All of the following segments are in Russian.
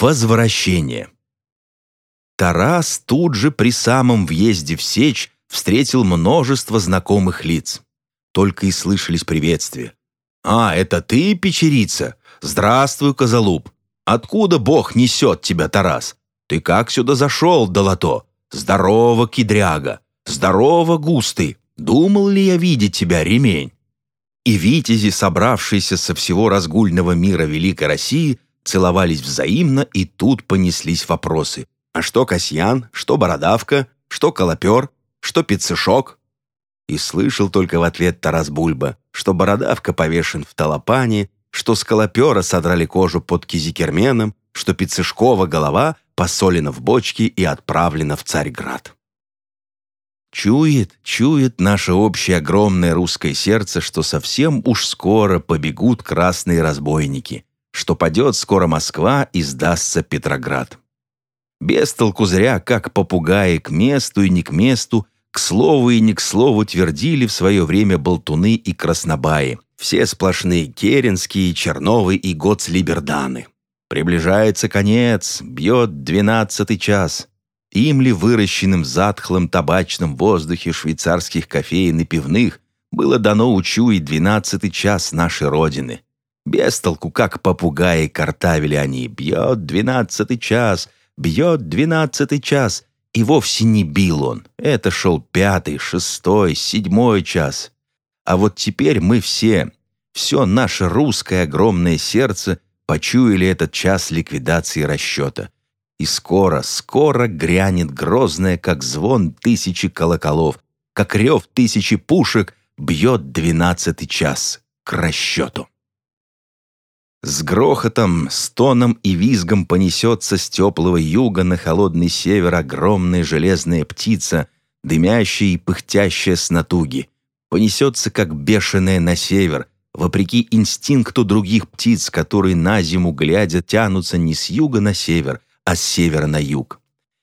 Возвращение. Тарас тут же при самом въезде в Сечь встретил множество знакомых лиц. Только и слышались приветствия. «А, это ты, печерица? Здравствуй, Козалуб! Откуда Бог несет тебя, Тарас? Ты как сюда зашел, долото? Здорово, кедряга! Здорово, густый! Думал ли я видеть тебя, ремень?» И витязи, собравшиеся со всего разгульного мира Великой России, целовались взаимно, и тут понеслись вопросы. А что Касьян, что Бородавка, что Колопер, что Пиццешок? И слышал только в ответ Тарас Бульба, что Бородавка повешен в Толопане, что с Колопера содрали кожу под Кизикерменом, что Пиццешкова голова посолена в бочке и отправлена в Царьград. Чует, чует наше общее огромное русское сердце, что совсем уж скоро побегут красные разбойники, что падет скоро Москва и сдастся Петроград. Без толку зря, как попугаи к месту и не к месту, к слову и не к слову твердили в свое время болтуны и краснобаи, все сплошные Керенские, Черновы и Гоцлиберданы. Приближается конец, бьет двенадцатый час. Им ли выращенным в затхлом табачном воздухе швейцарских кофеин и пивных было дано учуять двенадцатый час нашей Родины? Без толку, как попугаи картавили они, бьет двенадцатый час, бьет двенадцатый час, и вовсе не бил он. Это шел пятый, шестой, седьмой час. А вот теперь мы все, все наше русское огромное сердце почуяли этот час ликвидации расчета. И скоро, скоро грянет грозное, как звон тысячи колоколов, как рев тысячи пушек, бьет двенадцатый час к расчету. С грохотом, стоном и визгом понесется с теплого юга на холодный север огромная железная птица, дымящая и пыхтящая с натуги. Понесется, как бешеная на север, вопреки инстинкту других птиц, которые на зиму глядя тянутся не с юга на север, а с севера на юг.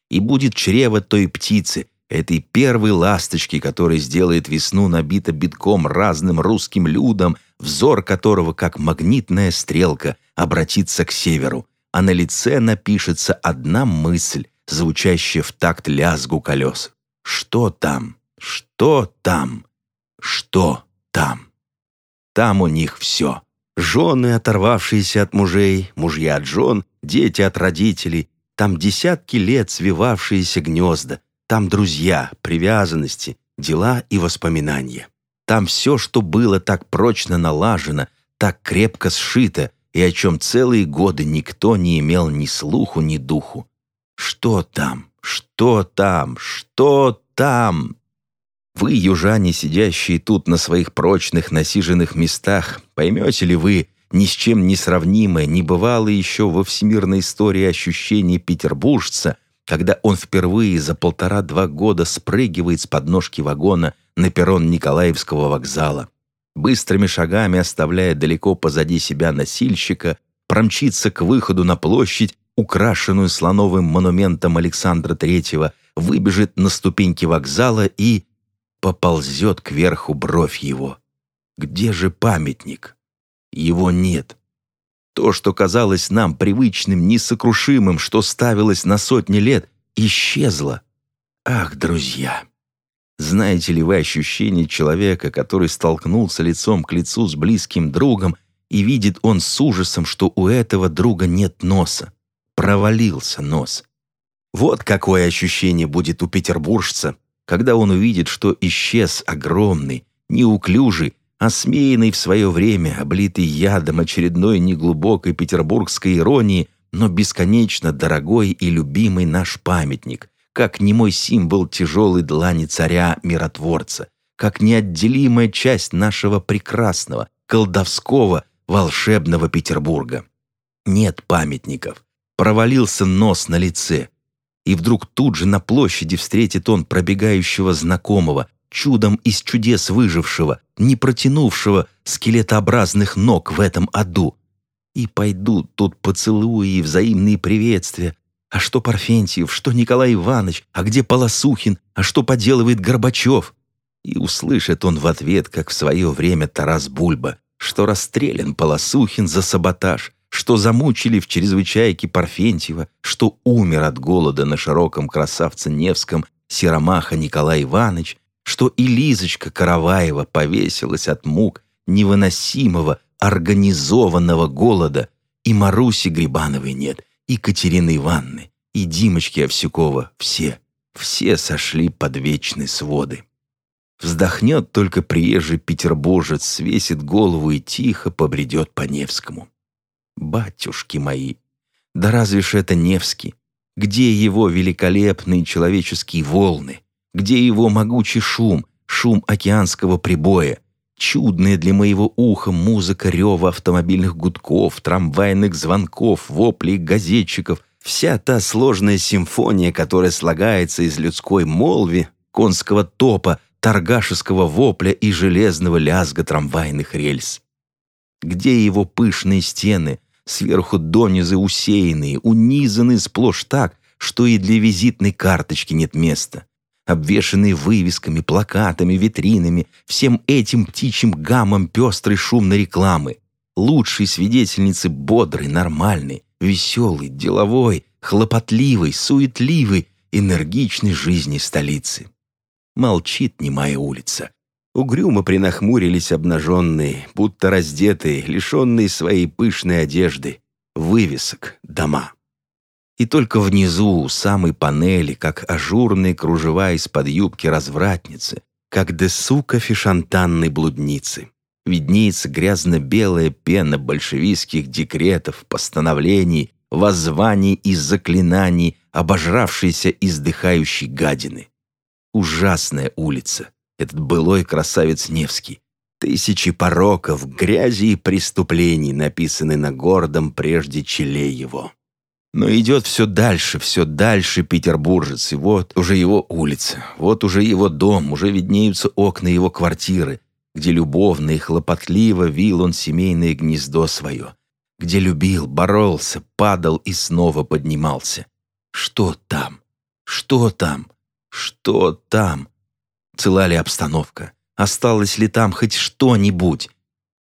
И будет чрево той птицы, этой первой ласточки, которая сделает весну набита битком разным русским людом, взор которого, как магнитная стрелка, обратится к северу, а на лице напишется одна мысль, звучащая в такт лязгу колес. Что там? Что там? Что там? Там у них все. Жены, оторвавшиеся от мужей, мужья от жен, дети от родителей. Там десятки лет свивавшиеся гнезда. Там друзья, привязанности, дела и воспоминания. Там все, что было так прочно налажено, так крепко сшито, и о чем целые годы никто не имел ни слуху, ни духу. Что там? Что там? Что там? Вы, южане, сидящие тут на своих прочных насиженных местах, поймете ли вы ни с чем не сравнимое, не бывало еще во всемирной истории ощущение петербуржца, когда он впервые за полтора-два года спрыгивает с подножки вагона на перрон Николаевского вокзала, быстрыми шагами оставляя далеко позади себя носильщика, промчится к выходу на площадь, украшенную слоновым монументом Александра Третьего, выбежит на ступеньки вокзала и поползет кверху бровь его. Где же памятник? Его нет. То, что казалось нам привычным, несокрушимым, что ставилось на сотни лет, исчезло. Ах, друзья! Знаете ли вы ощущение человека, который столкнулся лицом к лицу с близким другом, и видит он с ужасом, что у этого друга нет носа? Провалился нос. Вот какое ощущение будет у петербуржца, когда он увидит, что исчез огромный, неуклюжий, осмеянный в свое время, облитый ядом очередной неглубокой петербургской иронии, но бесконечно дорогой и любимый наш памятник, как немой символ тяжелой длани царя-миротворца, как неотделимая часть нашего прекрасного, колдовского, волшебного Петербурга. Нет памятников. Провалился нос на лице. И вдруг тут же на площади встретит он пробегающего знакомого, чудом из чудес выжившего, не протянувшего скелетообразных ног в этом аду. И пойдут тут поцелуи и взаимные приветствия. А что Парфентьев, что Николай Иванович, а где Полосухин, а что поделывает Горбачев? И услышит он в ответ, как в свое время Тарас Бульба, что расстрелян Полосухин за саботаж, что замучили в чрезвычайке Парфентьева, что умер от голода на широком красавце Невском Серомаха Николай Иванович, что и Лизочка Караваева повесилась от мук невыносимого организованного голода, и Маруси Грибановой нет, и Катерины Ивановны, и Димочки Овсюкова, все, все сошли под вечные своды. Вздохнет только приезжий петербуржец, свесит голову и тихо побредет по Невскому. Батюшки мои, да разве ж это Невский? Где его великолепные человеческие волны? Где его могучий шум, шум океанского прибоя? Чудная для моего уха музыка рева автомобильных гудков, трамвайных звонков, воплей газетчиков, вся та сложная симфония, которая слагается из людской молви, конского топа, торгашеского вопля и железного лязга трамвайных рельс. Где его пышные стены, сверху донизу усеянные, унизаны сплошь так, что и для визитной карточки нет места. Обвешанные вывесками, плакатами, витринами, всем этим птичьим гамом пестрой шумной рекламы. Лучшей свидетельницы бодрой, нормальной, веселой, деловой, хлопотливой, суетливой, энергичной жизни столицы. Молчит немая улица. Угрюмо принахмурились обнаженные, будто раздетые, лишенные своей пышной одежды, вывесок, дома. И только внизу, у самой панели, как ажурные кружева из-под юбки развратницы, как десука фишантанной блудницы, виднеется грязно-белая пена большевистских декретов, постановлений, воззваний и заклинаний, обожравшейся издыхающей гадины. Ужасная улица, этот былой красавец Невский. Тысячи пороков, грязи и преступлений написаны на гордом прежде челе его. Но идет все дальше, все дальше петербуржец, и вот уже его улица, вот уже его дом, уже виднеются окна его квартиры, где любовно и хлопотливо вил он семейное гнездо свое, где любил, боролся, падал и снова поднимался. Что там? Что там? Что там? Цела ли обстановка? Осталось ли там хоть что-нибудь?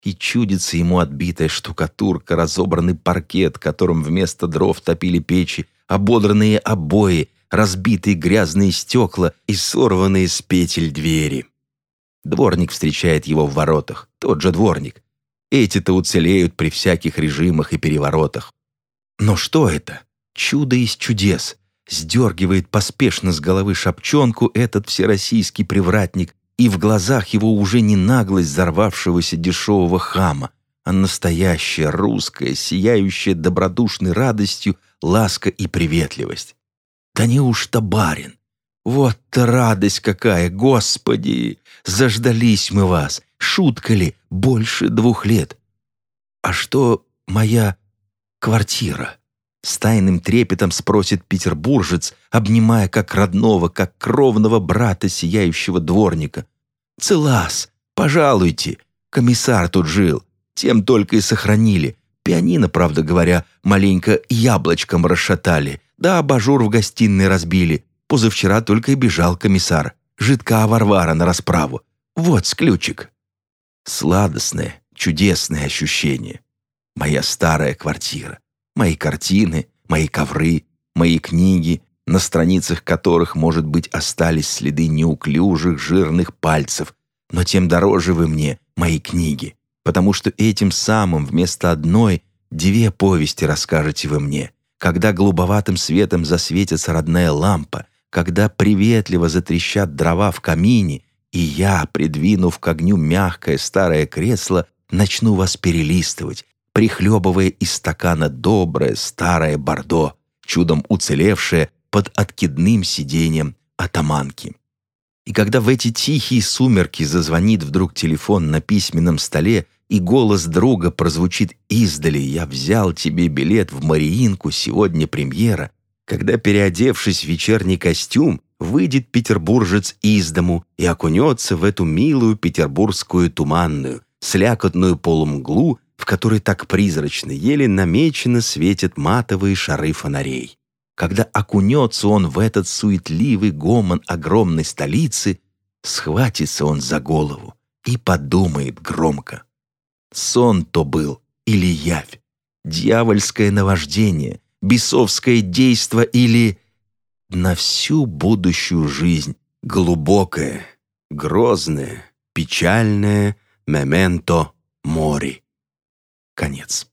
И чудится ему отбитая штукатурка, разобранный паркет, которым вместо дров топили печи, ободранные обои, разбитые грязные стекла и сорванные с петель двери. Дворник встречает его в воротах, тот же дворник. Эти-то уцелеют при всяких режимах и переворотах. Но что это? Чудо из чудес сдергивает поспешно с головы шапчонку этот всероссийский привратник, и в глазах его уже не наглость взорвавшегося дешевого хама, а настоящая русская, сияющая добродушной радостью ласка и приветливость. Да неужто барин? Вот-то радость какая, Господи! Заждались мы вас, шутка ли, больше двух лет. А что моя квартира? С тайным трепетом спросит петербуржец, обнимая как родного, как кровного брата сияющего дворника. «Целас, пожалуйте, комиссар тут жил, тем только и сохранили. Пианино, правда говоря, маленько яблочком расшатали, да абажур в гостиной разбили. Позавчера только и бежал комиссар. Жидка Варвара на расправу. Вот сключик». Сладостное, чудесное ощущение. Моя старая квартира Мои картины, мои ковры, мои книги, на страницах которых, может быть, остались следы неуклюжих жирных пальцев, но тем дороже вы мне, мои книги, потому что этим самым вместо одной две повести расскажете вы мне, когда голубоватым светом засветится родная лампа, когда приветливо затрещат дрова в камине, и я, придвинув к огню мягкое старое кресло, начну вас перелистывать, прихлебывая из стакана доброе старое бордо, чудом уцелевшее под откидным сиденьем атаманки. И когда в эти тихие сумерки зазвонит вдруг телефон на письменном столе, и голос друга прозвучит издали «Я взял тебе билет в Мариинку, сегодня премьера», когда, переодевшись в вечерний костюм, выйдет петербуржец из дому и окунется в эту милую петербургскую туманную, слякотную полумглу, в которой так призрачно, еле намеченно светят матовые шары фонарей. Когда окунется он в этот суетливый гомон огромной столицы, схватится он за голову и подумает громко. Сон то был или явь? дьявольское наваждение, бесовское действо или на всю будущую жизнь глубокое, грозное, печальное мементо мори. Конец.